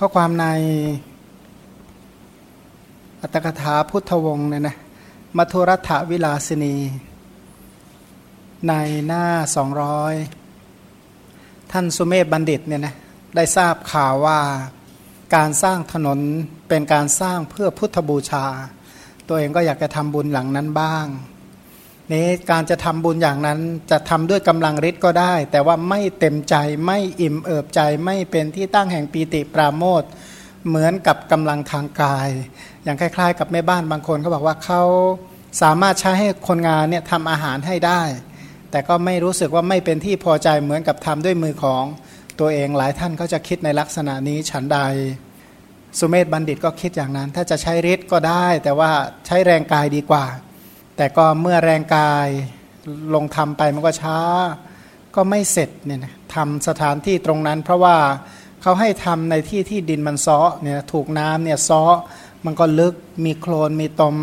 ข้อความในอัตถกถาพุทธวงศ์เนี่ยนะมัทุรัฐวิลาสินี ในหน้าสองร้อยท่านสุเมธบัณฑิตเนี่ยนะได้ทราบข่าวว่าการสร้างถนนเป็นการสร้างเพื่อพุทธบูชา ตัวเองก็อยากจะทำบุญหลังนั้นบ้าง นี้การจะทำบุญอย่างนั้นจะทำด้วยกำลังฤทธิ์ก็ได้ แต่ว่าไม่เต็มใจไม่อิ่มเอิบใจไม่เป็นที่ตั้งแห่งปีติปราโมทเหมือนกับกำลังทางกาย อย่างคล้าย ๆ กับแม่บ้านบางคนเขาบอกว่าเขาสามารถใช้ให้คนงานเนี่ยทำอาหารให้ได้ แต่ก็ไม่รู้สึกว่าไม่เป็นที่พอใจเหมือนกับทำด้วยมือของตัวเองหลายท่านเขาจะคิดในลักษณะนี้ฉันใดสุเมธบัณฑิตก็คิดอย่างนั้น ถ้าจะใช้ฤทธิ์ก็ได้ แต่ว่าใช้แรงกายดีกว่า แต่ก็เมื่อแรงกายลงทำไปมันก็ช้า ก็ไม่เสร็จเนี่ยนะทำสถานที่ตรงนั้น เพราะว่าเขาให้ทำในที่ที่ดินมันซ้อเนี่ยถูกน้ำเนี่ยซ้อมันก็ลึกมีโคลนมีตม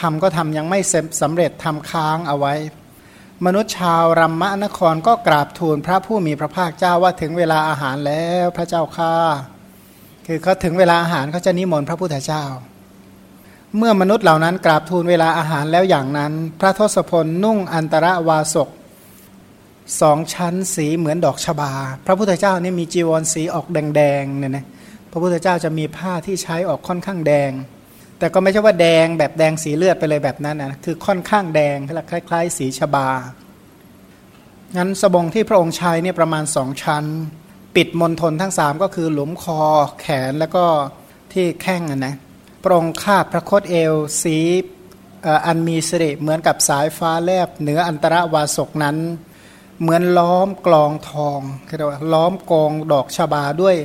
ทำก็ทำยังไม่สำเร็จทำค้างเอาไว้ มนุษย์ชาวรัมมะนครก็กราบทูลพระผู้มีพระภาคเจ้าว่าถึงเวลาอาหารแล้วพระเจ้าข้าคือเขาถึงเวลาอาหารเขาจะนิมนต์พระพุทธเจ้า เมื่อมนุษย์เหล่านั้นกราบทูลเวลาอาหารแล้วอย่างนั้น พระทศพลนุ่งอันตรวาสกสองชั้นสีเหมือนดอกชบา พระพุทธเจ้านี่มีจีวรสีออกแดงๆเนี่ยนะพระพุทธเจ้าจะมีผ้าที่ใช้ออกค่อนข้างแดง แต่ก็ไม่ใช่ว่าแดงแบบแดงสีเลือดไปเลยแบบนั้นนะคือค่อนข้างแดงคล้ายๆ สีชบางั้นสบงที่พระองค์ใช้เนี่ยประมาณสองชั้น ปิดมณฑลทั้งสามก็คือหลุมคอแขนแล้วก็ที่แข้งนะ พระองค์คาดพระคตเอวสีอันมีสิริเหมือนกับสายฟ้าแลบเหนืออันตรวาสกนั้น เหมือนล้อมกลองทองคือว่าล้อมกองดอกชบาด้วย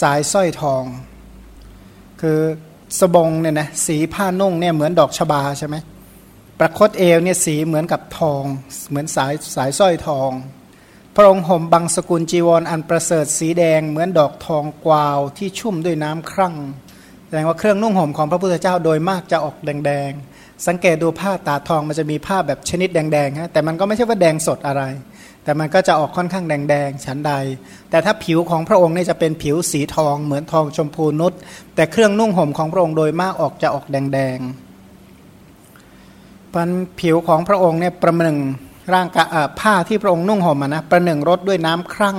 สายสร้อยทอง คือสบงเนี่ยนะสีผ้านุ่งเนี่ยเหมือนดอกชบาใช่ไหมประคตเอวเนี่ยสีเหมือนกับทอง เหมือนสายสายสร้อยทอง พระองค์ห่มบังสกุลจีวรออันประเสริฐสีแดงเหมือนดอกทองกวาวที่ชุ่มด้วยน้ำครั่ง แสดงว่าเครื่องนุ่งห่มของพระพุทธเจ้าโดยมากจะออกแดงๆ สังเกตดูผ้าตาทองมันจะมีผ้าแบบชนิดแดงๆฮะแต่มันก็ไม่ใช่ว่าแดงสดอะไร แต่มันก็จะออกค่อนข้างแดงๆฉันใด แต่ถ้าผิวของพระองค์นี่จะเป็นผิวสีทอง เหมือนทองชมพูนุชแต่เครื่องนุ่งห่มของพระองค์โดยมากออกจะออกแดงๆปันผิวของพระองค์เนี่ยประหนึ่งร่างกายผ้าที่พระองค์นุ่งห่มนะประหนึ่งรถด้วยน้ำครั่ง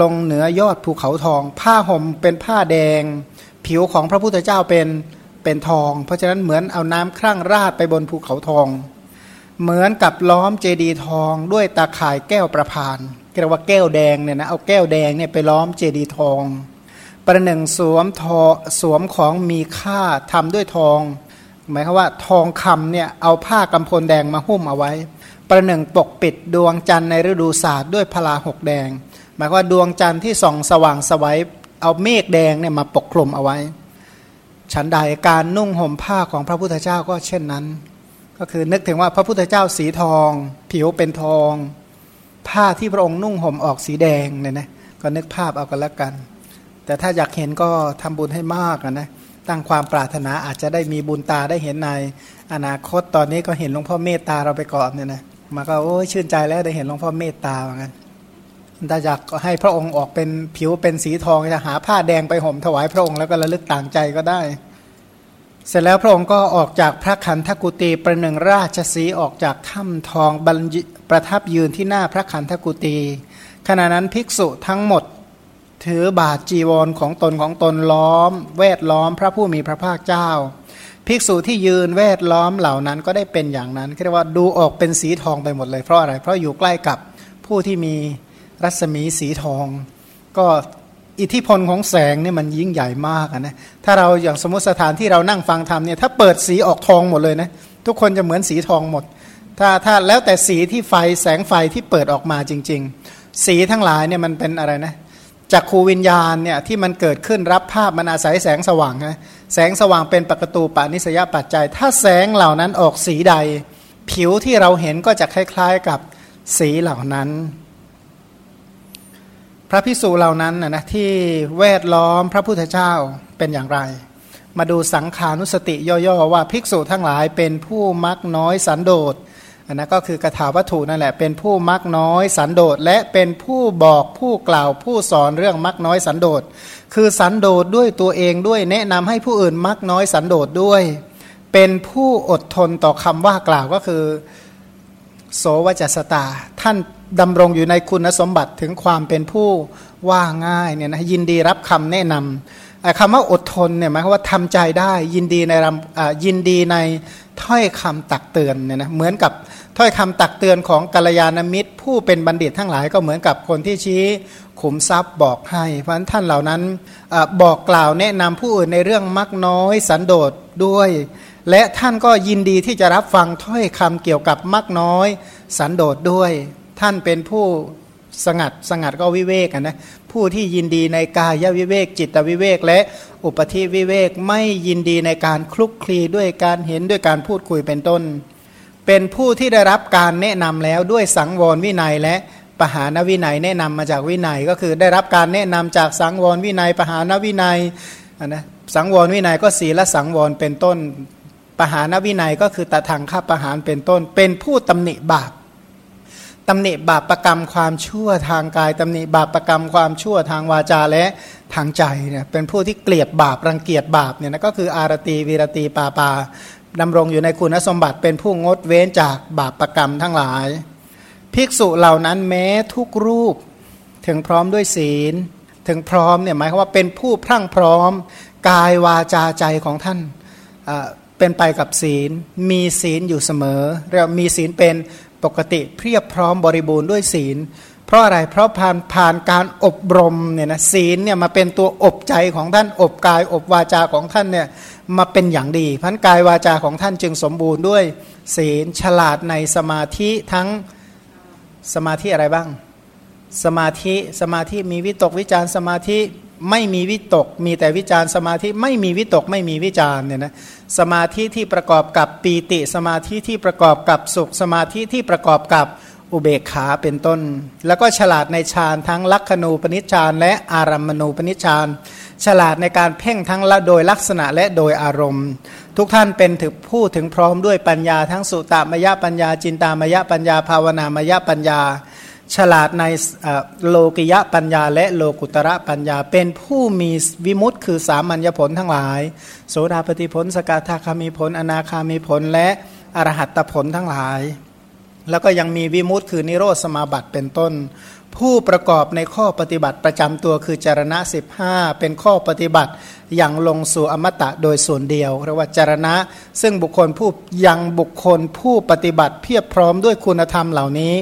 ลงเหนือยอดภูเขาทอง ผ้าห่มเป็นผ้าแดง ผิวของพระพุทธเจ้าเป็นเป็นทอง เพราะฉะนั้นเหมือนเอาน้ำครั่งราดไปบนภูเขาทอง เหมือนกับล้อมเจดีทองด้วยตาข่ายแก้วประพานเรียกว่าแก้วแดงเนี่ยนะเอาแก้วแดงเนี่ยไปล้อมเจดีทอง ประหนึ่งสวมทอสวมของมีค่าทำด้วยทอง หมายความว่าทองคำเนี่ยเอาผ้ากำพลแดงมาหุ้มเอาไว้ ประหนึ่งปกปิดดวงจันทร์ในฤดูศาสตร์ด้วยพลาหกแดง หมายว่าดวงจันทร์ที่ส่องสว่างสวัย เอาเมฆแดงเนี่ยมาปกคลุมเอาไว้ ฉันใดการนุ่งห่มผ้าของพระพุทธเจ้าก็เช่นนั้น ก็คือนึกถึงว่าพระพุทธเจ้าสีทอง ผิวเป็นทอง ผ้าที่พระองค์นุ่งห่มออกสีแดงเนี่ยนะก็นึกภาพเอากันแล้วกัน แต่ถ้าอยากเห็นก็ทำบุญให้มากนะตั้งความปรารถนาอาจจะได้มีบุญตาได้เห็นในอนาคตตอนนี้ก็เห็นหลวงพ่อเมตตาเราไปก่อนเนี่ยนะมาก็โอ้ชื่นใจแล้วได้เห็นหลวงพ่อเมตตาเหมือนกัน ถ้าอยากให้พระองค์ออกเป็นผิวเป็นสีทองจะหาผ้าแดงไปห่มถวายพระองค์แล้วก็ระลึกต่างใจก็ได้ เสร็จแล้วพระองค์ก็ออกจากพระขันธกุตีประหนึ่งราชสีออกจากถ้ำทองบรรประทับยืนที่หน้าพระขันธกุตีขณะนั้นภิกษุทั้งหมดถือบาทจีวรของตนของตนล้อม แวดล้อมพระผู้มีพระภาคเจ้า ภิกษุที่ยืนแวดล้อมเหล่านั้นก็ได้เป็นอย่างนั้นเรียกว่าดูออกเป็นสีทองไปหมดเลยเพราะอะไร เพราะอยู่ใกล้กับผู้ที่มี รัศมีสีทอง ก็อิทธิพลของแสงเนี่ยมันยิ่งใหญ่มากนะถ้าเราอย่างสมมติสถานที่เรานั่งฟังธรรมเนี่ยถ้าเปิดสีออกทองหมดเลยนะทุกคนจะเหมือนสีทองหมด ถ้าถ้าแล้วแต่สีที่ไฟแสงไฟที่เปิดออกมาจริง ๆ สีทั้งหลายเนี่ยมันเป็นอะไรนะจากคูวิญญาณเนี่ยที่มันเกิดขึ้นรับภาพมันอาศัยแสงสว่างนะแสงสว่างเป็นปกตูปานิสยปัจจัย ถ้าแสงเหล่านั้นออกสีใด ผิวที่เราเห็นก็จะคล้าย ๆกับสีเหล่านั้น พระพิสูจเหล่านั้นนะนะที่แวดล้อมพระพุทธเจ้าเป็นอย่างไร มาดูสังขานุสติย่อๆว่าภิกษุทั้งหลายเป็นผู้มักน้อยสันโดษอันนั้นก็คือกระถาวัตถุนั่นแหละ เป็นผู้มักน้อยสันโดษและเป็นผู้บอกผู้กล่าวผู้สอนเรื่องมักน้อยสันโดษคือสันโดษด้วยตัวเองด้วยแนะนำให้ผู้อื่นมักน้อยสันโดษด้วย เป็นผู้อดทนต่อคำว่ากล่าวก็คือ โสวจัสตา ท่าน ดำรงอยู่ในคุณสมบัติถึงความเป็นผู้ว่าง่ายเนี่ยนะยินดีรับคำแนะนำคำว่าอดทนเนี่ยหมายความว่าทำใจได้ยินดีในยินดีในถ้อยคำตักเตือนเนี่ยนะเหมือนกับถ้อยคำตักเตือนของกัลยาณมิตร ผู้เป็นบัณฑิตทั้งหลายก็เหมือนกับคนที่ชี้ขุมทรัพย์บอกให้ เพราะฉะนั้นท่านเหล่านั้นอบอกกล่าวแนะนำผู้อื่นในเรื่องมักน้อยสันโดษด้วย และท่านก็ยินดีที่จะรับฟังถ้อยคำเกี่ยวกับมักน้อยสันโดษด้วย ท่านเป็นผู้สงัดสงัดก็วิเวกนะผู้ที่ยินดีในกายวิเวก จิตวิเวก และอุปธิวิเวกไม่ยินดีในการคลุกคลีด้วยการเห็นด้วยการพูดคุยเป็นต้น เป็นผู้ที่ได้รับการแนะนำแล้วด้วยสังวรวินัยและปหานวินัยแนะนำมาจากวินัยก็คือได้รับการแนะนำจากสังวรวินัย ปหานวินัยนะสังวรวินัยก็ศีลสังวรเป็นต้น ปหานวินัยก็คือตะทางข้าปหานเป็นต้น เป็นผู้ตำหนิบาป ตำหนิบาปประกรรมความชั่วทางกายตำหนิบาปประกรรมความชั่วทางวาจาและทางใจเนี่ยเป็นผู้ที่เกลียดบาปรังเกียจบาปเนี่ยนะก็คืออารตีวีรตีปาปาดำรงอยู่ในคุณสมบัติเป็นผู้งดเว้นจากบาปประกรรมทั้งหลาย ภิกษุเหล่านั้นแม้ทุกรูปถึงพร้อมด้วยศีล ถึงพร้อมเนี่ยหมายความว่าเป็นผู้พรั่งพร้อมกายวาจาใจของท่านเป็นไปกับศีล มีศีลอยู่เสมอเรียกมีศีลเป็น ปกติเพียบพร้อมบริบูรณ์ด้วยศีล เพราะอะไรเพราะผ่านผ่านการอบรมเนี่ยนะศีลเนี่ยมาเป็นตัวอบใจของท่านอบกายอบวาจาของท่านเนี่ยมาเป็นอย่างดีพันกายวาจาของท่านจึงสมบูรณ์ด้วยศีลฉลาดในสมาธิทั้งสมาธิอะไรบ้าง สมาธิสมาธิมีวิตกวิจารสมาธิ ไม่มีวิตก มีแต่วิจารสมาธิไม่มีวิตกไม่มีวิจารเนี่ยนะสมาธิที่ประกอบกับปีติสมาธิที่ประกอบกับสุข สมาธิที่ประกอบกับอุเบกขาเป็นต้น แล้วก็ฉลาดในฌานทั้งลักขณูปนิชฌานและอารัมมณูปนิชฌานฉลาดในการเพ่งทั้งละโดยลักษณะและโดยอารมณ์ ทุกท่านเป็นถึงผู้ถึงพร้อมด้วยปัญญาทั้งสุตตามยปัญญาจินตามยปัญญาภาวนามยปัญญา ฉลาดในโลกิยะปัญญาและโลกุตระปัญญา เป็นผู้มีวิมุตต์คือสามัญญผลทั้งหลาย โสดาปฏิผล สกทาคามีผล อนาคามีผล และอรหัตตผลทั้งหลาย แล้วก็ยังมีวิมุตต์คือนิโรธสมาบัติเป็นต้น ผู้ประกอบในข้อปฏิบัติประจำตัวคือจารณะ 15 เป็นข้อปฏิบัติอย่างลงสู่อมตะโดยส่วนเดียวเรียกว่าจารณะ ซึ่งบุคคลผู้ยังบุคคลผู้ปฏิบัติเพียบพร้อมด้วยคุณธรรมเหล่านี้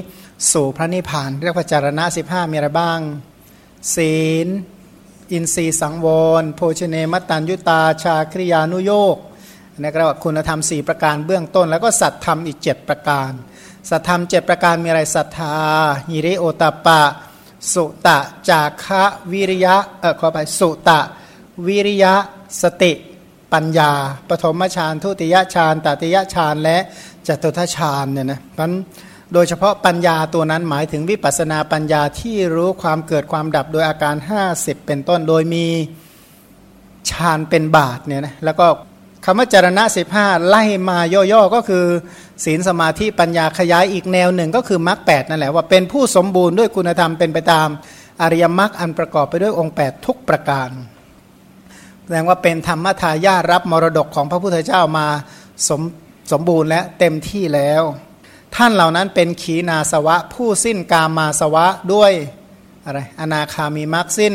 สู่พระนิพพาน เรียกว่าจารณะสิบห้ามีอะไรบ้าง ศีล อินทรีย์สังวร โภชเนมัตตัญยุตา ชาคริยานุโยกนี่ก็เรียกว่าคุณธรรม 4 ประการเบื้องต้น แล้วก็สัตธรรมอีก 7 ประการ สัตธรรม 7 ประการมีอะไรศรัทธาหิริโอตปะ สุตะ จาคะวิริยะเออขอไปสุตะ วิริยะสติปัญญา ปฐมฌานทุติยฌานตติยฌานและจตุทัชฌานเนี่ยนะมัน โดยเฉพาะปัญญาตัวนั้นหมายถึงวิปัสนาปัญญาที่รู้ความเกิดความดับโดยอาการ 50 เป็นต้น โดยมีฌานเป็นบาทเนี่ยนะแล้วก็คำว่าจารณะสิบห้าไล่มาย่อๆก็คือ ศีลสมาธิปัญญาขยายอีกแนวหนึ่งก็คือมรรคแนั่นแหละว่าเป็นผู้สมบูรณ์ด้วยคุณธรรมเป็นไปตามอริยมรรคอันประกอบไปด้วยองค์ 8 ทุกประการแสดงว่าเป็นธรรมทายารับมรดกของพระพุทธเจ้ามาสมสมบูรณ์และเต็มที่แล้ว ท่านเหล่านั้นเป็นขีณาสวะ ผู้สิ้นกามาสวะด้วยอะไรอนาคามีมรรคสิ้น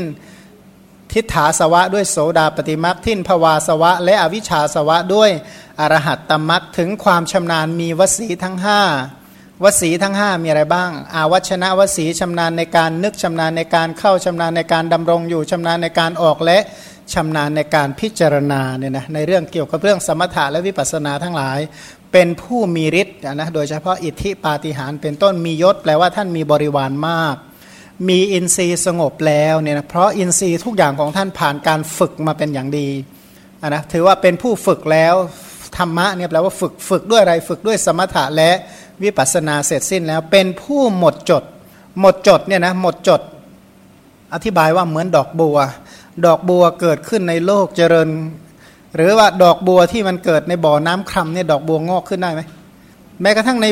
ทิฏฐาสวะด้วยโสดาปฏิมรรคทิ้นภวาสวะ และอวิชชาสวะด้วยอรหัตตมรรคถึงความชำนาญมีวสีทั้งห้าวสีทั้ง 5 มีอะไรบ้าง อาวัชนะวสีชำนาญในการนึกชำนาญในการเข้าชำนาญในการดำรงอยู่ชำนาญในการออกและชำนาญในการพิจารณาเนี่ยนะในเรื่องเกี่ยวกับเรื่องสมถะและวิปัสสนาทั้งหลาย เป็นผู้มีฤทธิ์นะโดยเฉพาะอิทธิปาฏิหาริย์เป็นต้นมียศ แปลว่าท่านมีบริวารมาก มีอินทรีย์สงบแล้วเนี่ยนะเพราะอินทรีย์ทุกอย่างของท่านผ่านการฝึกมาเป็นอย่างดีนะถือว่าเป็นผู้ฝึกแล้วธรรมะเนี่ยแปลว่าฝึกฝึกด้วยอะไรฝึกด้วยสมถะและวิปัสสนาเสร็จสิ้นแล้ว เป็นผู้หมดจด หมดจดเนี่ยนะหมดจด อธิบายว่าเหมือนดอกบัว ดอกบัวเกิดขึ้นในโลกเจริญ หรือว่าดอกบัวที่มันเกิดในบ่อน้ำคร่ำเนี่ยดอกบัวงอกขึ้นได้ไหมแม้กระทั่งใน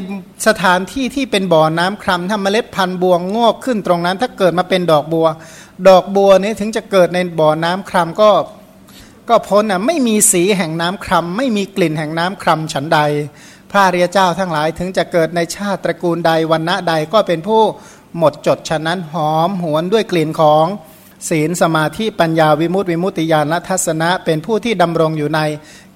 สถานที่ที่เป็นบ่อน้ำครำถ้าเมล็ดพันธุ์บัวงอกขึ้นตรงนั้น ถ้าเกิดมาเป็นดอกบัว ดอกบัวนี้ถึงจะเกิดในบ่อน้ำครำก็ก็พ้นอะไม่มีสีแห่งน้ำครำไม่มีกลิ่นแห่งน้ำครำฉันใด พระเรียเจ้าทั้งหลายถึงจะเกิดในชาติตระกูลใดวันณะใดก็เป็นผู้หมดจดฉะนั้นหอมหวนด้วยกลิ่นของ ศีลสมาธิปัญญาวิมุตติวิมุตติญาณทัศนะ เป็นผู้ที่ดำรงอยู่ใน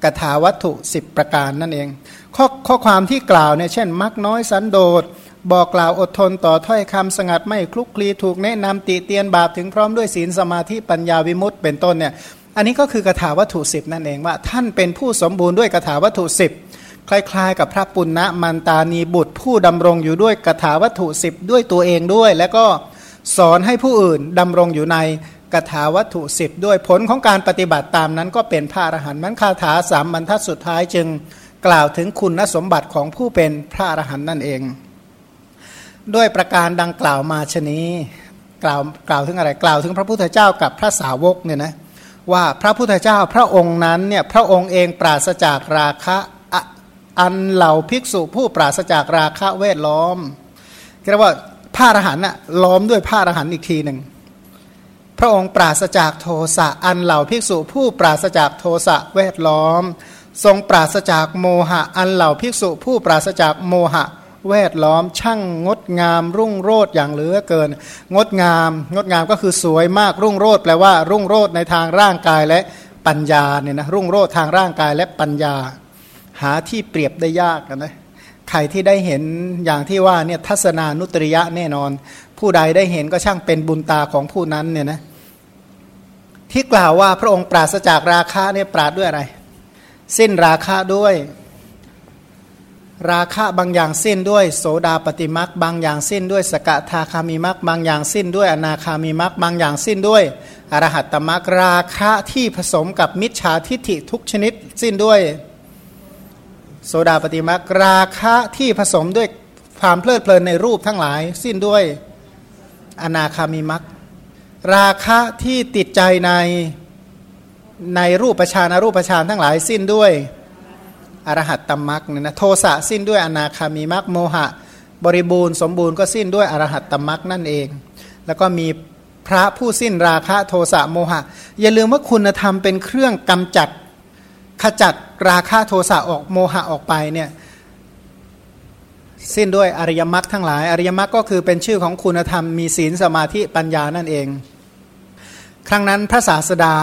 กถาวัตถุ 10 ประการนั่นเอง ข้อข้อความที่กล่าวเนี่ยเช่น มักน้อยสันโดษบอกกล่าวอดทนต่อถ้อยคำสงัดไม่คลุกคลีถูกแนะนำติเตียนบาปถึงพร้อมด้วยศีลสมาธิปัญญาวิมุตติเป็นต้นเนี่ยอันนี้ก็คือกถาวัตถุสิบนั่นเองว่า ท่านเป็นผู้สมบูรณ์ด้วยกถาวัตถุสิบคล้ายๆ กับพระปุณณมันตานีบุตรผู้ดำรงอยู่ด้วยกถาวัตถุสิบด้วยตัวเองด้วย แล้วก็ สอนให้ผู้อื่นดำรงอยู่ในกถาวัตถุสิบด้วยผลของการปฏิบัติตามนั้นก็เป็นพระอรหันต์มันคาถาสามบรรทัดสุดท้ายจึงกล่าวถึงคุณสมบัติของผู้เป็นพระอรหันต์นั่นเอง ด้วยประการดังกล่าวมาชนี้กล่าวกล่าวถึงอะไรกล่าวถึงพระพุทธเจ้ากับพระสาวกเนี่ยนะว่าพระพุทธเจ้าพระองค์นั้นเนี่ยพระองค์เองปราศจากราคะอันเหล่าภิกษุผู้ปราศจากราคะเวทล้อมเรียกว่า ผ้าอรหันต์น่ะล้อมด้วยผ้าอรหันต์อีกทีหนึ่งพระองค์ปราศจากโทสะอันเหล่าภิกษุผู้ปราศจากโทสะเวทล้อม ทรงปราศจากโมหะอันเหล่าภิกษุผู้ปราศจากโมหะ แวดล้อมช่างงดงามรุ่งโรดอย่างเหลือเกิน งดงาม งดงามก็คือสวยมากรุ่งโรดแปลว่ารุ่งโรดในทางร่างกายและปัญญาเนี่ยนะรุ่งโรดทางร่างกายและปัญญา หาที่เปรียบได้ยากนะ ใครที่ได้เห็นอย่างที่ว่าเนี่ยทัศนานุตริยะแน่นอน ผู้ใดได้เห็นก็ช่างเป็นบุญตาของผู้นั้นเนี่ยนะที่กล่าวว่าพระองค์ปราศจากราคะเนี่ยปราดด้วยอะไร สิ้นราคะด้วย ราคะบางอย่างสิ้นด้วย โสดาปฏิมักบางอย่างสิ้นด้วย สกทาคามีมักบางอย่างสิ้นด้วย อนาคามีมักบางอย่างสิ้นด้วยอรหัตตมักราคะที่ผสมกับมิจฉาทิฏฐิทุกชนิดสิ้นด้วย โสดาปฏิมักราคะที่ผสมด้วยความเพลิดเพลินในรูปทั้งหลาย สิ้นด้วยอนาคามีมักราคะที่ติดใจในในรูปประชานรูปประชานทั้งหลายสิ้นด้วยอรหัตตมักเนี่ยนะโทสะสิ้นด้วยอนาคามีมักโมหะ บริบูรณ์สมบูรณ์ก็สิ้นด้วยอรหัตตมักนั่นเอง แล้วก็มีพระผู้สิ้นราคะโทสะโมหะ อย่าลืมว่าคุณธรรมเป็นเครื่องกำจัด ขจัดราคะโทสะออกโมหะออกไปเนี่ยสิ้นด้วยอริยมรรคทั้งหลาย อริยมรรคก็คือเป็นชื่อของคุณธรรมมีศีลสมาธิปัญญานั่นเอง ครั้งนั้นพระศาสดา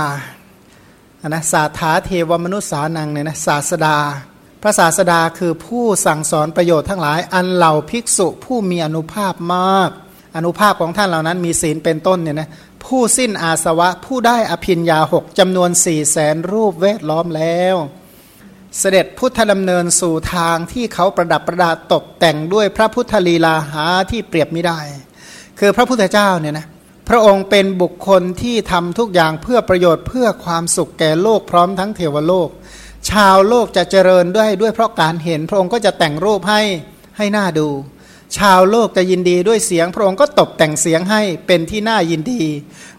นะสาธาเทวมนุษย์สานังเนี่ยนะศาสดา พระศาสดาคือผู้สั่งสอนประโยชน์ทั้งหลาย อันเหล่าภิกษุผู้มีอนุภาพมาก อนุภาพของท่านเหล่านั้นมีศีลเป็นต้นเนี่ยนะ ผู้สิ้นอาสวะผู้ได้อภินยาหกจำนวนสี่แสนรูปเวทล้อมแล้ว เสด็จพุทธดำเนินสู่ทางที่เขาประดับประดาตกแต่งด้วยพระพุทธลีลาหาที่เปรียบไม่ได้ คือพระพุทธเจ้าเนี่ยนะพระองค์เป็นบุคคลที่ทำทุกอย่างเพื่อประโยชน์เพื่อความสุขแก่โลกพร้อมทั้งเทวโลก ชาวโลกจะเจริญด้วยด้วยเพราะการเห็นพระองค์ก็จะแต่งรูปให้ให้หน้าดู ชาวโลกจะยินดีด้วยเสียงพระองค์ก็ตกแต่งเสียงให้เป็นที่น่ายินดี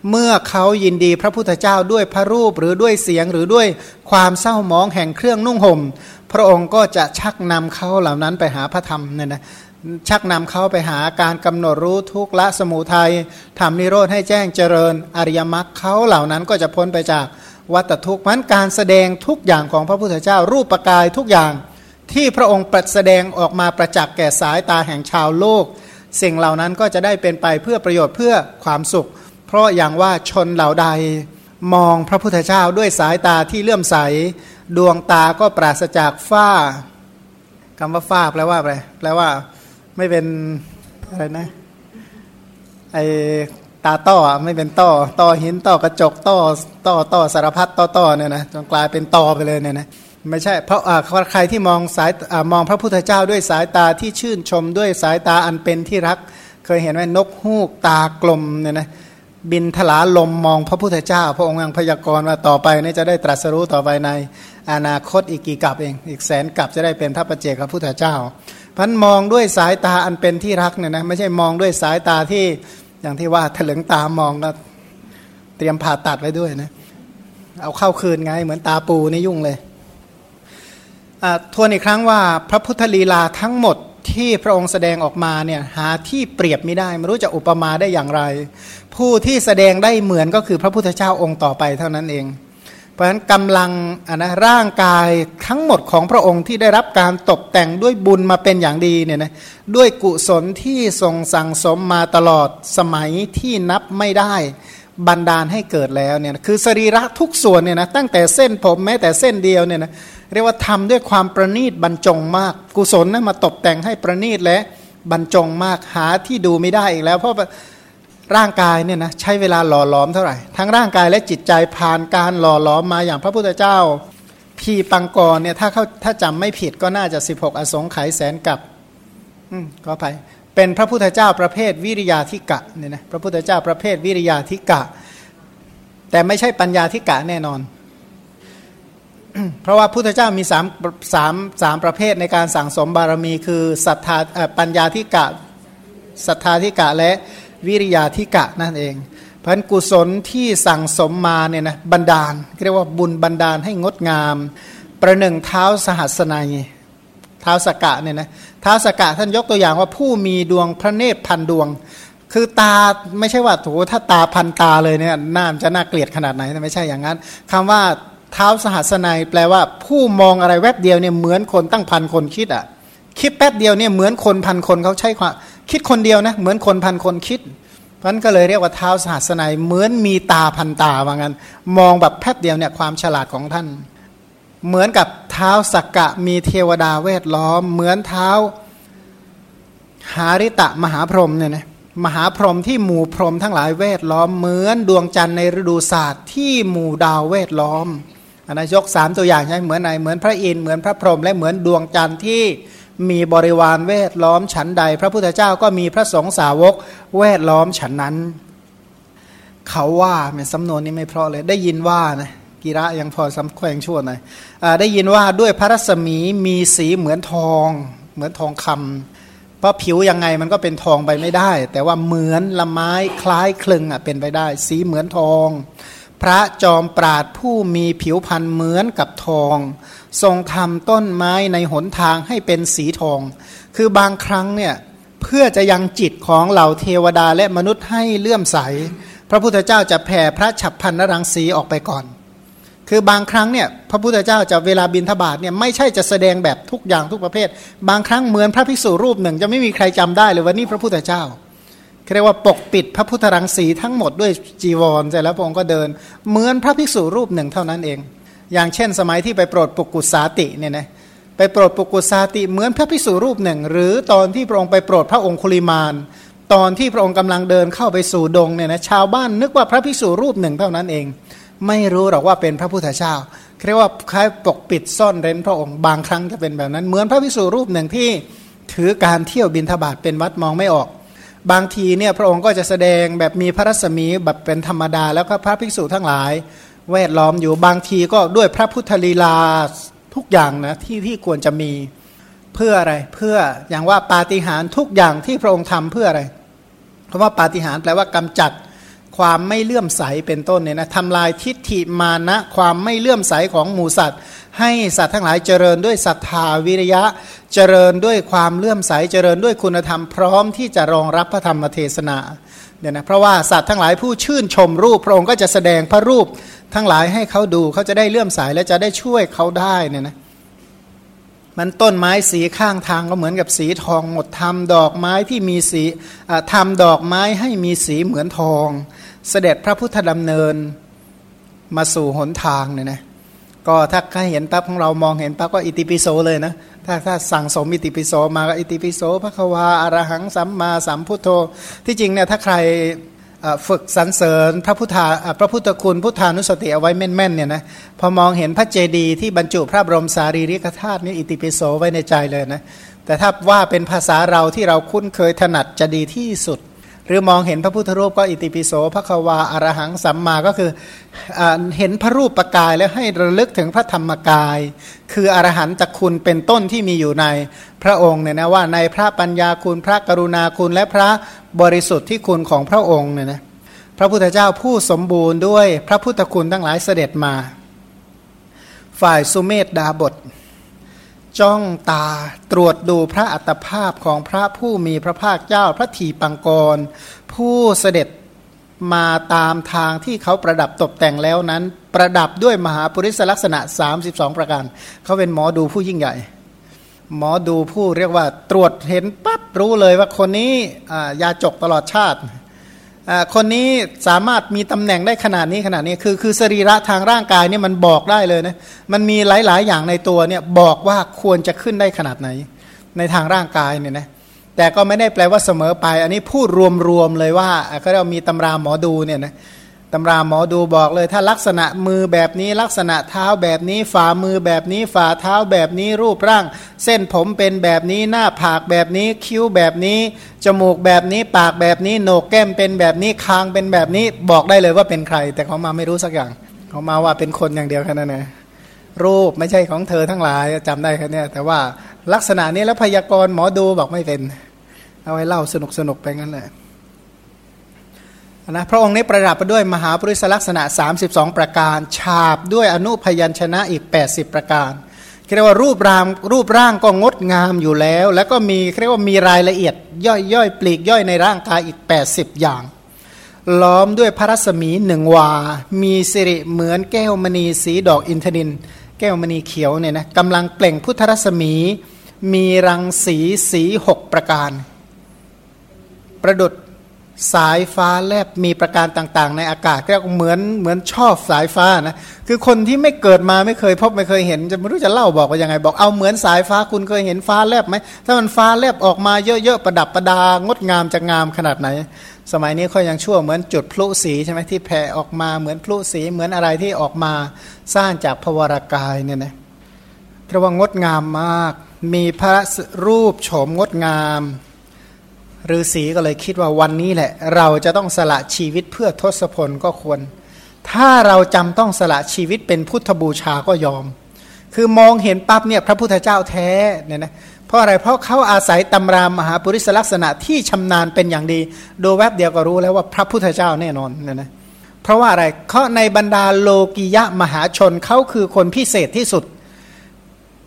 เมื่อเขายินดีพระพุทธเจ้าด้วยพระรูปหรือด้วยเสียงหรือด้วยความเศร้ามองแห่งเครื่องนุ่งห่ม พระองค์ก็จะชักนำเขาเหล่านั้นไปหาพระธรรมเนี่ยนะชักนำเขาไปหาการกำหนดรู้ทุกละสมุทัยทำนิโรธให้แจ้งเจริญอริยมรรคเขาเหล่านั้นก็จะพ้นไปจากวัตทุกข์มันการแสดงทุกอย่างของพระพุทธเจ้ารูปปกายทุกอย่าง ที่พระองค์ปรแสดงออกมาประจักษ์แก่สายตาแห่งชาวโลก สิ่งเหล่านั้นก็จะได้เป็นไปเพื่อประโยชน์เพื่อความสุข เพราะอย่างว่าชนเหล่าใด มองพระพุทธเจ้าด้วยสายตาที่เลื่อมใส ดวงตาก็ปราศจากฝ้าคำว่าฝ้าแปลว่าอะไรแปลว่าไม่เป็นอะไรนะไอตาต้อไม่เป็นต้อต้อหินต้อกระจกต้อต้อต้อสารพัดต้อต้อเนี่ยนะจนกลายเป็นตอไปเลยเนี่ยนะ ไม่ใช่เพราะใครที่มองสายมองพระพุทธเจ้าด้วยสายตาที่ชื่นชมด้วยสายตาอันเป็นที่รัก เคยเห็นไหมนกฮูกตากลมเนี่ยนะบินถลาลมมองพระพุทธเจ้า พระองค์ยังพยากรณ์ว่าต่อไปนี่จะได้ตรัสรู้ต่อไปในอนาคตอีกกี่กับเอง อีกแสนกับจะได้เป็นพระประเจกพระพุทธเจ้าพันมองด้วยสายตาอันเป็นที่รักเนี่ยนะไม่ใช่มองด้วยสายตาที่อย่างที่ว่าถลึงตามองก็เตรียมผ่าตัดไว้ด้วยนะเอาเข้าคืนไงเหมือนตาปูนี่ยุ่งเลย ทวนอีกครั้งว่าพระพุทธลีลาทั้งหมดที่พระองค์แสดงออกมาเนี่ยหาที่เปรียบไม่ได้ ไม่รู้จะอุปมาได้อย่างไร ผู้ที่แสดงได้เหมือนก็คือพระพุทธเจ้าองค์ต่อไปเท่านั้นเอง เพราะฉะนั้นกำลังนะร่างกายทั้งหมดของพระองค์ที่ได้รับการตกแต่งด้วยบุญมาเป็นอย่างดีเนี่ยนะด้วยกุศลที่ทรงสั่งสมมาตลอดสมัยที่นับไม่ได้บันดาลให้เกิดแล้วเนี่ยคือสรีระทุกส่วนเนี่ยนะตั้งแต่เส้นผมแม้แต่เส้นเดียวเนี่ยนะ เรียกว่าทำด้วยความประณีตบรรจงมาก กุศลนะมาตกแต่งให้ประณีตและบรรจงมากหาที่ดูไม่ได้อีกแล้ว เพราะร่างกายเนี่ยนะใช้เวลาหล่อหลอมเท่าไหร่ทั้งร่างกายและจิตใจผ่านการหล่อหลอมมาอย่างพระพุทธเจ้า พีปังกรเนี่ยถ้าเขาถ้าจำไม่ผิดก็น่าจะ 16 อสงไขยแสนกับอืมก็ไปเป็นพระพุทธเจ้าประเภทวิริยาธิกะเนี่ยนะพระพุทธเจ้าประเภทวิริยาธิกะ แต่ไม่ใช่ปัญญาธิกะแน่นอน เพราะว่าพุทธเจ้ามีสามสามสามประเภทในการสั่งสมบารมีคือศรัทธาปัญญาธิกะศรัทธาธิกะและวิริยาธิกะนั่นเองพันกุศลที่สั่งสมมาเนี่ยนะบันดาลเรียกว่าบุญบันดาลให้งดงาม ประหนึ่งเท้าสหัสนัยเท้าสกะเนี่ยนะเท้าสกะท่านยกตัวอย่างว่าผู้มีดวงพระเนตรพันดวง คือตาไม่ใช่ว่าโถถ้าตาพันตาเลยเนี่ยน่าจะน่าเกลียดขนาดไหนไม่ใช่อย่างนั้นคำว่า เท้าสหัสนัยแปลว่า ผู้มองอะไรแวบเดียวเนี่ยเหมือนคนตั้งพันคนคิดอะ คิดแป๊บเดียวเนี่ยเหมือนคนพันคนเขาใช้ความคิดคนเดียวนะเหมือนคนพันคนคิดเพราะนั้นก็เลยเรียกว่าเท้าสหัสนัยเหมือนมีตาพันตาว่างั้น มองแบบแป๊บเดียวเนี่ยความฉลาดของท่าน เหมือนกับเท้าสักกะมีเทวดาเวทล้อม เหมือนเท้าหาริตะมหาพรหมเนี่ยนะมหาพรหมที่หมู่พรหมทั้งหลายเวทล้อมเหมือนดวงจันทร์ในฤดูศาสตร์ที่หมู่ดาวเวทล้อม นนั้นยกสามตัวอย่างใช่เหมือนไหนเหมือนพระอินทร์เหมือนพระพรหมและเหมือนดวงจันทร์ที่มีบริวารเวทล้อมฉันใด พระพุทธเจ้าก็มีพระสงฆ์สาวกเวทล้อมฉันนั้น เขาว่าเนี่ยสำนวนนี้ไม่เพราะเลยได้ยินว่านะกีระยังพอสำแควงชั่วหน่อยอได้ยินว่าด้วยพระรัศมีมีสีเหมือนทอง เหมือนทองคำเพราะผิวยังไงมันก็เป็นทองไปไม่ได้ แต่ว่าเหมือนละไม้คล้ายคลึงอะเป็นไปได้ สีเหมือนทอง พระจอมปราดผู้มีผิวพันธ์เหมือนกับทอง ทรงทำต้นไม้ในหนทางให้เป็นสีทอง คือบางครั้งเนี่ยเพื่อจะยังจิตของเหล่าเทวดาและมนุษย์ให้เลื่อมใส พระพุทธเจ้าจะแผ่พระฉับพันนรังสีออกไปก่อน คือบางครั้งเนี่ยพระพุทธเจ้าจะเวลาบินทบาทเนี่ยไม่ใช่จะแสดงแบบทุกอย่างทุกประเภท บางครั้งเหมือนพระภิกษุรูปหนึ่ง จะไม่มีใครจำได้เลยว่านี่พระพุทธเจ้า เรียกว่าปกปิดพระพุทธรังสีทั้งหมดด้วยจีวรเสร็จแล้วพระองค์ก็เดิน เหมือนพระภิกษุรูปหนึ่งเท่านั้นเอง อย่างเช่นสมัยที่ไปโปรดปุกุสาติเนี่ยนะไปโปรดปุกุสาติเหมือนพระภิกษุรูปหนึ่ง หรือตอนที่พระองค์ไปโปรดพระองคุลิมาน ตอนที่พระองค์กำลังเดินเข้าไปสู่ดงเนี่ยนะชาวบ้านนึกว่าพระภิกษุรูปหนึ่งเท่านั้นเอง ไม่รู้หรอกว่าเป็นพระพุทธเจ้าเรียกว่าคล้ายปกปิดซ่อนเร้นพระองค์บางครั้งจะเป็นแบบนั้น เหมือนพระพิสุรูปหนึ่งที่ถือการเที่ยวบินทบาทเป็นวัดมองไม่ออก บางทีเนี่ยพระองค์ก็จะแสดงแบบมีพระรัศมีแบบเป็นธรรมดา แล้วก็พระภิกษุทั้งหลาย แวดล้อมอยู่บางทีก็ด้วยพระพุทธลีลาทุกอย่างนะที่ที่ควรจะมีเพื่ออะไรเพื่ออย่างว่าปาฏิหาริย์ทุกอย่างที่พระองค์ทำเพื่ออะไรเพราะว่าปาฏิหาริย์แปลว่ากำจัด ความไม่เลื่อมใสเป็นต้นเนี่ยนะทำลายทิฏฐิมานะความไม่เลื่อมใสของหมูสัตว์ ให้สัตว์ทั้งหลายเจริญด้วยศรัทธาวิริยะ เจริญด้วยความเลื่อมใสเจริญด้วยคุณธรรมพร้อมที่จะรองรับพระธรรมเทศนาเนี่ยนะเพราะว่าสัตว์ทั้งหลายผู้ชื่นชมรูปพระองค์ก็จะแสดงพระรูปทั้งหลายให้เขาดูเขาจะได้เลื่อมใสและจะได้ช่วยเขาได้เนี่ยนะมันต้นไม้สีข้างทางก็เหมือนกับสีทองหมดทำดอกไม้ที่มีสีทำดอกไม้ให้มีสีเหมือนทอง เสด็จพระพุทธดำเนินมาสู่หนทางเนี่ยนะก็ถ้าใครเห็นปั๊บของเรามองเห็นปั๊บก็อิติปิโสเลยนะถ้าถ้าสั่งสมอิติปิโสมาก็อิติปิโสพระควาอารหังสัมมาสัมพุทโธ ที่จริงเนี่ยถ้าใครฝึกสรรเสริญพระพุทธาพระพุทธคุณพุทธานุสติเอาไว้แม่นๆเนี่ยนะพอมองเห็นพระเจดีย์ที่บรรจุพระบรมสารีริกธาตุนี่อิติปิโสไว้ในใจเลยนะแต่ถ้าว่าเป็นภาษาเราที่เราคุ้นเคยถนัดจะดีที่สุด หรือมองเห็นพระพุทธรูปก็อิติปิโสพระควาอารหังสัมมาก็คืออเห็นพระรูปประกายแล้วให้ระลึกถึงพระธรรมกาย คืออรหันตคุณเป็นต้นที่มีอยู่ในพระองค์เนี่ยนะว่าในพระปัญญาคุณพระกรุณาคุณและพระบริสุทธิ์ที่คุณของพระองค์เนี่ยนะพระพุทธเจ้าผู้สมบูรณ์ด้วยพระพุทธคุณทั้งหลายเสด็จมา ฝ่ายสุเมธดาบท จ้องตาตรวจดูพระอัตภาพของพระผู้มีพระภาคเจ้าพระทีปังกร ผู้เสด็จมาตามทางที่เขาประดับตกแต่งแล้วนั้น ประดับด้วยมหาปริศลักษณะ 32 ประการ เขาเป็นหมอดูผู้ยิ่งใหญ่ หมอดูผู้เรียกว่าตรวจเห็นปั๊บรู้เลยว่าคนนี้ยาจกตลอดชาติ คนนี้สามารถมีตำแหน่งได้ขนาดนี้ขนาดนี้คือคือสรีระทางร่างกายเนี่ยมันบอกได้เลยนะมันมีหลาย ๆ อย่างในตัวเนี่ยบอกว่าควรจะขึ้นได้ขนาดไหน ในทางร่างกายเนี่ยนะแต่ก็ไม่ได้แปลว่าเสมอไป อันนี้พูดรวม ๆ เลยว่าเขาเรียกมีตำราหมอดูเนี่ยนะ ตำราหมอดูบอกเลย ถ้าลักษณะมือแบบนี้ลักษณะเท้าแบบนี้ฝ่ามือแบบนี้ฝ่าเท้าแบบนี้รูปร่าง เส้นผมเป็นแบบนี้หน้าผากแบบนี้คิ้วแบบนี้ จมูกแบบนี้ปากแบบนี้โหนกแก้มเป็นแบบนี้คางเป็นแบบนี้บอกได้เลยว่าเป็นใคร แต่เขามาไม่รู้สักอย่าง เขามาว่าเป็นคนอย่างเดียวแค่นั้นเองรูปไม่ใช่ของเธอทั้งหลายจำได้แค่นี้แต่ว่าลักษณะนี้แล้วพยากรณ์หมอดูบอกไม่เป็น เอาไว้เล่าสนุกสนุกไปงั้นแหละ นะพระองค์นี้ประดับไปด้วยมหาปริศลักษณะ 32 ประการ ฉาบด้วยอนุพยัญชนะอีก 80 ประการเรียกว่ารูปรามรูปร่างก็งดงามอยู่แล้ว แล้วก็มีเรียกว่ามีรายละเอียดย่อยย่อยปลีกย่อยในร่างกายอีก 80 อย่าง ล้อมด้วยพระรัศมีหนึ่งวา มีสิริเหมือนแก้วมณีสีดอกอินทนิน แก้วมณีเขียวเนี่ยนะกำลังเปล่งพุทธรัศมี มีรังสีสีหกประการ ประดุด สายฟ้าแลบมีประการต่างๆ ในอากาศก็เหมือนเหมือนชอบสายฟ้านะคือคนที่ไม่เกิดมาไม่เคยพบไม่เคยเห็น จะไม่รู้จะเล่าบอกว่ายังไงบอกเอาเหมือนสายฟ้าคุณเคยเห็นฟ้าแลบไหมถ้ามันฟ้าแลบออกมาเยอะๆประดับประดางดงามจะงามขนาดไหน สมัยนี้เขายังชั่วเหมือนจุดพลุสีใช่ไหมที่แผ่ออกมาเหมือนพลุสีเหมือนอะไรที่ออกมาสร้างจากพวรากายเนี่ยนะเรียกว่างดงามมาก มีพระรูปโฉมงดงาม ฤาษีก็เลยคิดว่าวันนี้แหละ เราจะต้องสละชีวิตเพื่อทศพลก็ควร ถ้าเราจำต้องสละชีวิตเป็นพุทธบูชาก็ยอม คือมองเห็นปั๊บเนี่ยพระพุทธเจ้าแท้เนี่ยนะเพราะอะไรเพราะเขาอาศัยตำรามหาปุริสลักษณะที่ชำนาญเป็นอย่างดี ดูแวบเดียวก็รู้แล้วว่าพระพุทธเจ้าแน่นอนเนี่ยนะเพราะว่าอะไรเขาในบรรดาโลกิยะมหาชนเขาคือคนพิเศษที่สุด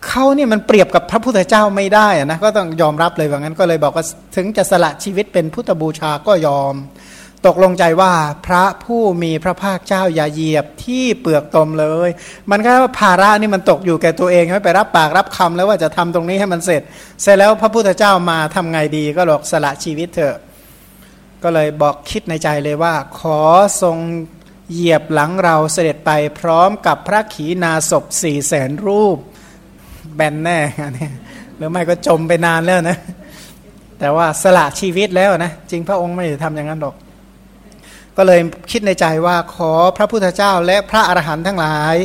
เขาเนี่ยมันเปรียบกับพระพุทธเจ้าไม่ได้นะก็ต้องยอมรับเลยว่างั้นก็เลยบอกว่าถึงจะสละชีวิตเป็นพุทธบูชาก็ยอม ตกลงใจว่าพระผู้มีพระภาคเจ้าอย่าเหยียบที่เปลือกตมเลย มันก็ภาระนี่มันตกอยู่แก่ตัวเองไม่ไปรับปากรับคำแล้วว่าจะทำตรงนี้ให้มันเสร็จ เสร็จแล้วพระพุทธเจ้ามาทำไงดีก็หลอกสละชีวิตเถอะ ก็เลยบอกคิดในใจเลยว่า ขอทรงเหยียบหลังเราเสด็จไปพร้อมกับพระขีณาสพสี่แสนรูป แบนแน่อันนี้หรือไม่ก็จมไปนานแล้วนะ แต่ว่าสละชีวิตแล้วนะ จริงพระองค์ไม่ได้ทำอย่างนั้นหรอก ก็เลยคิดในใจว่าขอพระพุทธเจ้าและพระอรหันต์ทั้งหลาย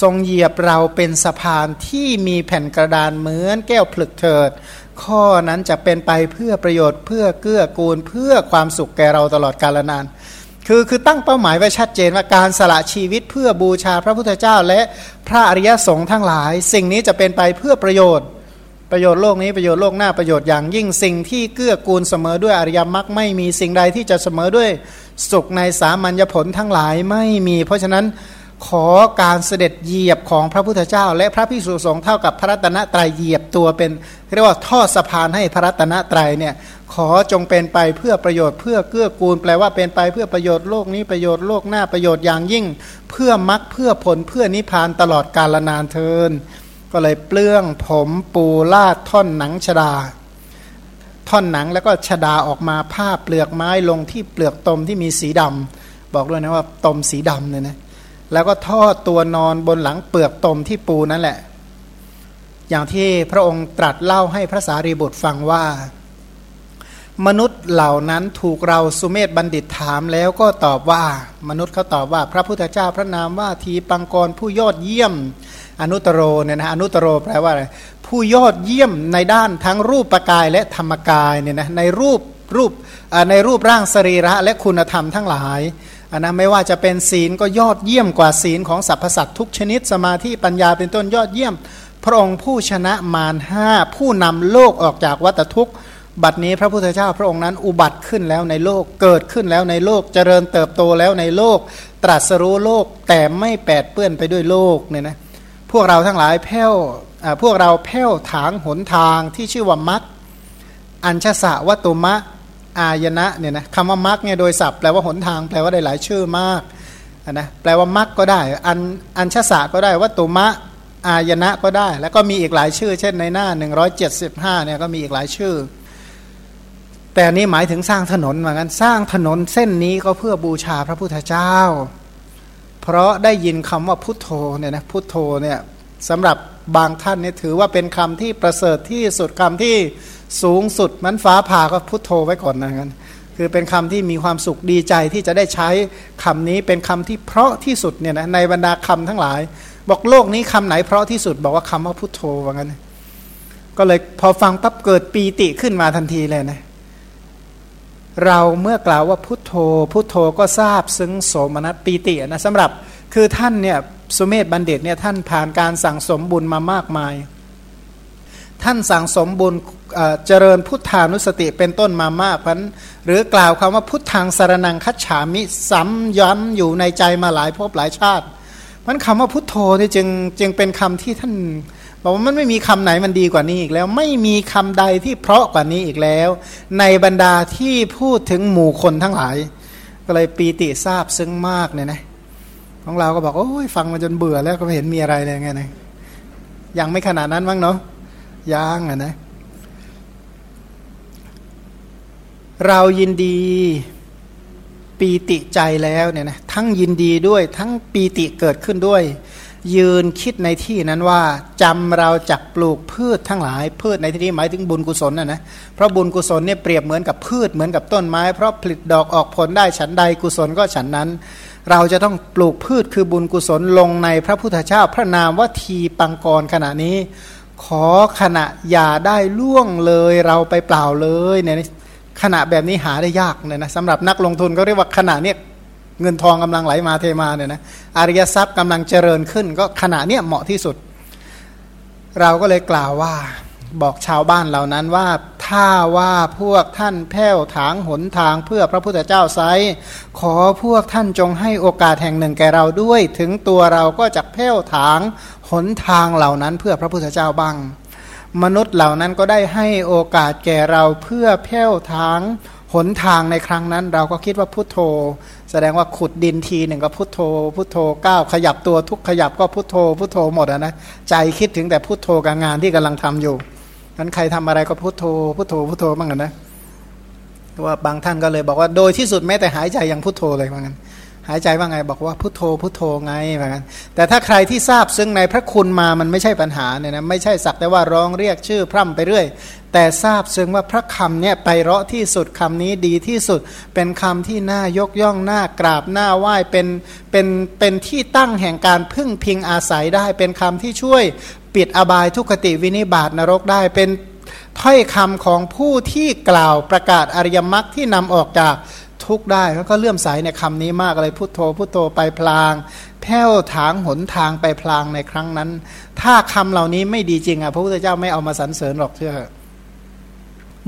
ทรงเหยียบเราเป็นสะพานที่มีแผ่นกระดานเหมือนแก้วผลึกเถิด ข้อนั้นจะเป็นไปเพื่อประโยชน์เพื่อเกื้อกูลเพื่อความสุขแก่เราตลอดกาลนาน คือคือตั้งเป้าหมายไว้ชัดเจนว่าการสละชีวิตเพื่อบูชาพระพุทธเจ้า และพระอริยสงฆ์ทั้งหลาย สิ่งนี้จะเป็นไปเพื่อประโยชน์ ประโยชน์โลกนี้ประโยชน์โลกหน้าประโยชน์อย่างยิ่งสิ่งที่เกื้อกูลเสมอด้วยอริยมรรคไม่มีสิ่งใดที่จะเสมอด้วยสุขในสามัญญผลทั้งหลายไม่มี เพราะฉะนั้นขอการเสด็จเหยียบของพระพุทธเจ้า และพระพิสุสงฆ์เท่ากับพระรัตนตรัยเหยียบตัวเป็นเรียกว่าท่อสะพานให้พระรัตนตรัยเนี่ย ขอจงเป็นไปเพื่อประโยชน์เพื่อเกื้อกูล แปลว่าเป็นไปเพื่อประโยชน์โลกนี้ประโยชน์โลกหน้าประโยชน์อย่างยิ่ง เพื่อมรักเพื่อผลเพื่อนิพพานตลอดกาลนานเทิน ก็เลยเปลื้องผมปูลาดท่อนหนังชดา ท่อนหนังแล้วก็ชดาออกมาผ้าเปลือกไม้ลงที่เปลือกตมที่มีสีดำบอกด้วยนะว่าตมสีดำเนี่ยนะแล้วก็ทอดตัวนอนบนหลังเปลือกตมที่ปูนั่นแหละ อย่างที่พระองค์ตรัสเล่าให้พระสารีบุตรฟังว่า มนุษย์เหล่านั้นถูกเราสุเมธบัณฑิตถามแล้วก็ตอบว่า มนุษย์เขาตอบว่า พระพุทธเจ้าพระนามว่าทีปังกรผู้ยอดเยี่ยม อนุตโรเนี่ยนะอนุตโรแปลว่าอะไรผู้ยอดเยี่ยมในด้านทั้งรูปปกายและธรรมกายเนี่ยนะในรูปรูปในรูปร่างสรีระและคุณธรรมทั้งหลายอันนะไม่ว่าจะเป็นศีลก็ยอดเยี่ยมกว่าศีลของสรรพสัตว์ทุกชนิดสมาธิปัญญาเป็นต้นยอดเยี่ยม พระองค์ผู้ชนะมารห้าผู้นำโลกออกจากวัฏทุกข์ บัดนี้พระพุทธเจ้าพระองค์นั้นอุบัติขึ้นแล้วในโลกเกิดขึ้นแล้วในโลกเจริญเติบโตแล้วในโลก ตรัสรู้โลกแต่ไม่แปดเปื้อนไปด้วยโลกเนี่ยนะพวกเราทั้งหลายแผ้วพวกเราแผ้วถางหนทางที่ชื่อว่ามักอัญชสะวัตุมะอายนะเนี่ยนะคำว่ามักเนี่ยโดยศัพท์แปลว่าหนทางแปลว่าได้หลายชื่อมากนะแปลว่ามักก็ได้อันอัญชสะก็ได้วัตุมะอายนะก็ได้ แล้วก็มีอีกหลายชื่อ เช่นในหน้า 175เนี่ยก็มีอีกหลายชื่อ แต่นี้หมายถึงสร้างถนนเหมือนกันสร้างถนนเส้นนี้ก็เพื่อบูชาพระพุทธเจ้า เพราะได้ยินคำว่าพุทโธเนี่ยนะพุทโธเนี่ยสำหรับบางท่านเนี่ยถือว่าเป็นคำที่ประเสริฐที่สุดคำที่สูงสุดมันฟ้าผ่าก็พุทโธไว้ก่อนนะกันคือเป็นคำที่มีความสุขดีใจที่จะได้ใช้คำนี้เป็นคำที่เพราะที่สุดเนี่ยนะในบรรดาคำทั้งหลาย บอกโลกนี้คำไหนเพราะที่สุดบอกว่าคำว่าพุทโธว่างั้น ก็เลยพอฟังปั๊บเกิดปีติขึ้นมาทันทีเลยนะ เราเมื่อกล่าวว่าพุทโธ พุทโธก็ทราบซึ้งโสมนัสปีตินะสำหรับคือท่านเนี่ยสุเมธบัณฑิตเนี่ยท่านผ่านการสั่งสมบุญมามากมาย ท่านสั่งสมบุญเจริญพุทธานุสติเป็นต้นมามากพันหรือกล่าวคำว่าพุทธังสารนังคัจฉามิซ้ำย้ำอยู่ในใจมาหลายภพหลายชาติมันคำว่าพุทโธนี่จึงจึงเป็นคำที่ท่าน บอกว่ามันไม่มีคำไหนมันดีกว่านี้อีกแล้ว ไม่มีคำใดที่เพราะกว่านี้อีกแล้ว ในบรรดาที่พูดถึงหมู่คนทั้งหลาย ก็เลยปีติทราบซึ้งมากเนี่ยนะของเราก็บอกโอ้ยฟังมาจนเบื่อแล้วก็ไม่เห็นมีอะไรเลยไงนะยังไม่ขนาดนั้นมั้งเนาะยังอะนะเรายินดีปีติใจแล้วเนี่ยนะทั้งยินดีด้วยทั้งปีติเกิดขึ้นด้วย ยืนคิดในที่นั้นว่าจำเราจักปลูกพืชทั้งหลายพืชในที่นี้หมายถึงบุญกุศลนะนะเพราะบุญกุศลเนี่ยเปรียบเหมือนกับพืชเหมือนกับต้นไม้ เพราะผลิตดอกออกผลได้ฉันใดกุศลก็ฉันนั้น เราจะต้องปลูกพืชคือบุญกุศลลงในพระพุทธเจ้าพระนามว่าทีปังกรขณะนี้ ขอขณะอย่าได้ล่วงเลยเราไปเปล่าเลยเนี่ยขณะแบบนี้หาได้ยากเนี่ยนะสำหรับนักลงทุนก็เรียกว่าขณะเนี้ย เงินทองกำลังไหลมาเทมาเนี่ยนะอริยทรัพย์กำลังเจริญขึ้น ก็ขณะเนี้ยเหมาะที่สุด เราก็เลยกล่าวว่าบอกชาวบ้านเหล่านั้นว่าถ้าว่าพวกท่านแผ้วถางหนทางเพื่อพระพุทธเจ้าไซขอพวกท่านจงให้โอกาสแห่งหนึ่งแก่เราด้วย ถึงตัวเราก็จะแผ้วถางหนทางเหล่านั้นเพื่อพระพุทธเจ้าบ้าง มนุษย์เหล่านั้นก็ได้ให้โอกาสแก่เราเพื่อแผ้วทางหนทางในครั้งนั้น เราก็คิดว่าพุทโธ แสดงว่าขุดดินทีหนึ่งก็พุทโธ พุทโธก้าวขยับตัวทุกขยับก็พุทโธ พุทโธหมดนะ ใจคิดถึงแต่พุทโธกับงานที่กำลังทำอยู่นั้นใครทำอะไรก็พุทโธ พุทโธ พุทโธบ้างนะว่าบางท่านก็เลยบอกว่าโดยที่สุดแม้แต่หายใจยังพุทโธเลยว่างั้น หายใจว่าไงบอกว่าพุทโธพุทโธไงเหมือนกันแต่ถ้าใครที่ทราบซึ่งในพระคุณมามันไม่ใช่ปัญหาเนี่ยนะไม่ใช่สักแต่ว่าร้องเรียกชื่อพร่ำไปเรื่อย แต่ทราบซึ่งว่าพระคำเนี่ยไปเราะที่สุดคำนี้ดีที่สุด เป็นคำที่น่ายกย่องน่ากราบหน่าไหว้เป็นเป็นเป็นที่ตั้งแห่งการพึ่งพิงอาศัยได้ เป็นคำที่ช่วยปิดอบายทุกขติวินิบาตนรกได้เป็นถ้อยคำของผู้ที่กล่าวประกาศอริยมรรคที่นำออกจาก ทุกได้เขาก็เลื่อมใสในคำนี้มากเลยพุโทโธพุโทโธไปพลาง แผ้วถางหนทางไปพลางในครั้งนั้น ถ้าคำเหล่านี้ไม่ดีจริงอะพระพุทธเจ้าไม่เอามาสรรเสริญหรอกเชื่อ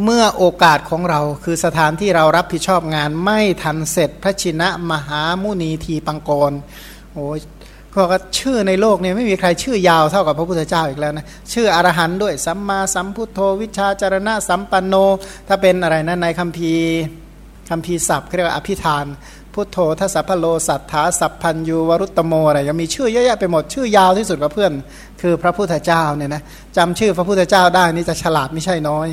เมื่อโอกาสของเราคือสถานที่เรารับผิดชอบงานไม่ทันเสร็จพระชินะมหามุนีทีปังกรโอ้ก็ชื่อในโลกเนี่ยไม่มีใครชื่อยาวเท่ากับพระพุทธเจ้าอีกแล้วนะชื่ออรหันด้วยสัมมาสัมพุทโธวิชาจารณะสัมปันโน ถ้าเป็นอะไรนะในคัมภีร์ คำพีศัพท์เรียกว่าอภิธานพุทโธทัสพโลสัทธาสัพพัญยูวรุตโมอะไรยังมีชื่อเยอะแยะไปหมดชื่อยาวที่สุดกับเพื่อน คือพระพุทธเจ้าเนี่ยนะจำชื่อพระพุทธเจ้าได้นี่จะฉลาดไม่ใช่น้อย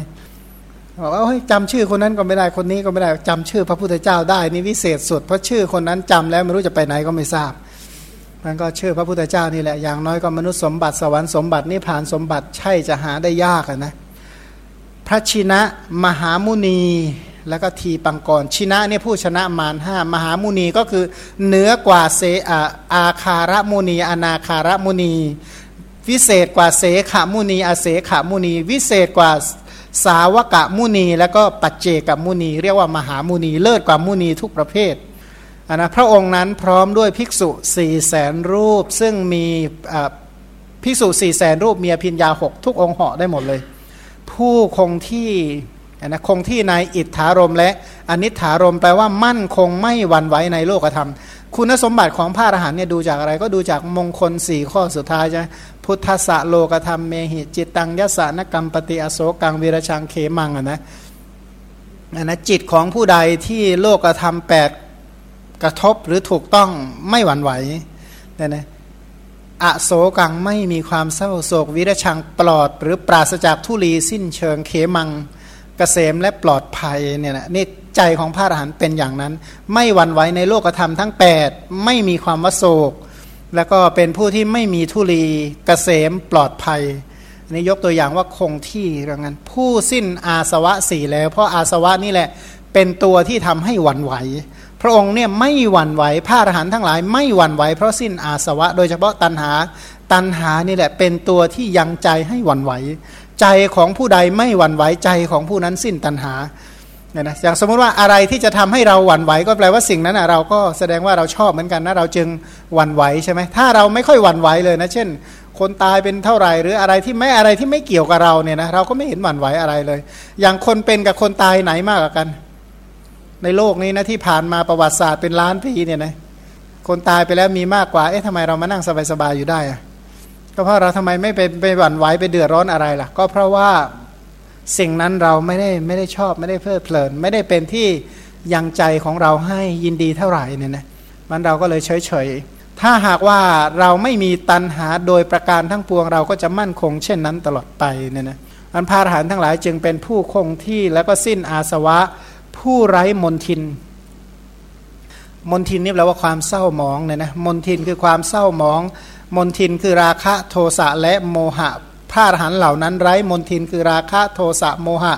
บอกว่าเฮ้ยจำชื่อคนนั้นก็ไม่ได้คนนี้ก็ไม่ได้จำชื่อพระพุทธเจ้าได้นี่วิเศษสุดเพราะชื่อคนนั้นจำแล้วไม่รู้จะไปไหนก็ไม่ทราบมันก็ชื่อพระพุทธเจ้านี่แหละอย่างน้อยก็มนุษย์สมบัติสวรรค์สมบัตินิพพานสมบัติใช่จะหาได้ยากนะพระชินะมหามุนี แล้วก็ทีปังกรชินะเนี่ยผู้ชนะมารห้ามหามุนีก็คือเหนือกว่าเสอาอาคารมุนี อนาคารมุนี วิเศษกว่าเสขมุนีอาเสขมุนี วิเศษกว่าสาวกะมุนี แล้วก็ปัจเจกมุนี เรียกว่ามหามุนี เลิศกว่ามุนีทุกประเภทนนะพระองค์นั้นพร้อมด้วยภิกษุสี่แสนรูป ซึ่งมีภิกษุสี่แสนรูปมีอภิญญาหกทุกองค์เหาะได้หมดเลย ผู้คงที่ นะคงที่ในอิทธารมและอนิถารมแปลว่ามั่นคงไม่หวั่นไหวในโลกธรรม คุณสมบัติของพระอรหันต์เนี่ยดูจากอะไรก็ดูจากมงคลสี่ข้อสุดท้ายใช่พุทธะโลกธรรมเมหิจิตตังยสานกรรมปฏิอโศกังวีรชังเขมังอะนะอันนะจิตของผู้ใดที่โลกธรรมแปดกระทบหรือถูกต้องไม่หวั่นไหวเนี่ยนะอโศกังไม่มีความเศร้าโศกวิรชังปลอด หรือปราศจากทุลีสิ้นเชิงเขมังเกษมและปลอดภัยเนี่ยนะนี่ใจของพระอรหันต์เป็นอย่างนั้น ไม่หวั่นไหวในโลกธรรมทั้ง 8 ไม่มีความวโศก แล้วก็เป็นผู้ที่ไม่มีทุลีเกษมปลอดภัยนนี้ยกตัวอย่างว่าคงที่เรื่องนั้น ผู้สิ้นอาสวะสี่แล้ว เพราะอาสวะนี่แหละเป็นตัวที่ทำให้หวั่นไหว พระองค์เนี่ยไม่หวั่นไหวพระอรหันต์ทั้งหลายไม่หวั่นไหวเพราะสิ้นอาสวะ โดยเฉพาะตัณหาตัณหานี่แหละเป็นตัวที่ยังใจให้หวั่นไหว ใจของผู้ใดไม่หวั่นไหวใจของผู้นั้นสิ้นตัณหาเนี่ยนะอย่างสมมติว่าอะไรที่จะทำให้เราหวั่นไหวก็แปลว่าสิ่งนั้นเราก็แสดงว่าเราชอบเหมือนกันนะเราจึงหวั่นไหวใช่ไหมถ้าเราไม่ค่อยหวั่นไหวเลยนะเช่น คนตายเป็นเท่าไหร่ หรืออะไรที่ไม่อะไรที่ไม่เกี่ยวกับเราเนี่ยนะเราก็ไม่เห็นหวั่นไหวอะไรเลย อย่างคนเป็นกับคนตายไหนมากกว่ากัน ในโลกนี้นะที่ผ่านมาประวัติศาสตร์เป็นล้านปีเนี่ยนะคนตายไปแล้วมีมากกว่าเอ๊ะทำไมเรามานั่งสบายๆอยู่ได้อะ ก็เพราะเราทำไมไม่ไปไปหวั่นไหวไปเดือดร้อนอะไรล่ะ ก็เพราะว่าสิ่งนั้นเราไม่ได้ไม่ได้ชอบไม่ได้เพลิดเพลิน ไม่ได้เป็นที่ยังใจของเราให้ยินดีเท่าไหร่เนี่ยนะมันเราก็เลยเฉยเฉยถ้าหากว่าเราไม่มีตันหาโดยประการทั้งปวงเราก็จะมั่นคง เช่นนั้นตลอดไปเนี่ยนะอันพาหานทั้งหลายจึงเป็นผู้คงที่แล้วก็สิ้นอาสวะ ผู้ไร้มนทิน มนทินนี่แปลว่าความเศร้าหมองเนี่ยนะมนทินคือความเศร้าหมอง มนทินคือราคะโทสะและโมหะพระอรหันต์เหล่านั้นไร้มนทินคือราคะโทสะโมหะ